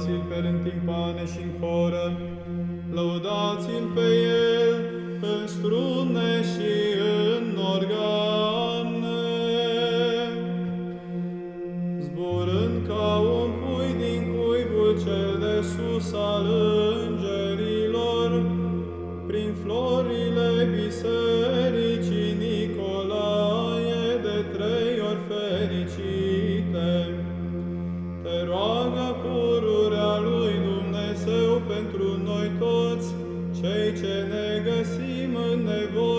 lăudați-l pe în timpane și în horă, lăudați-l pe el, în strune și Cei ce ne găsim în nevoie,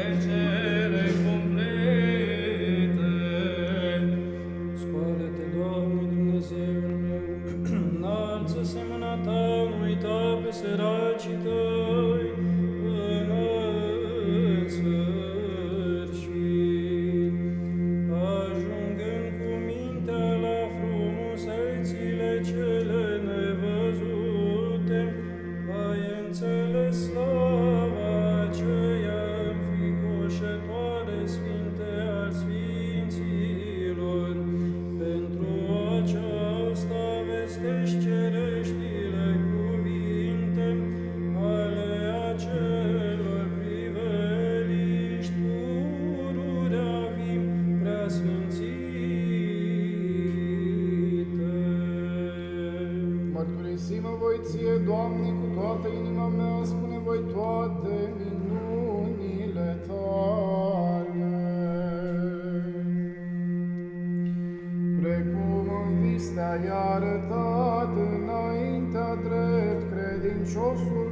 there's a queixoso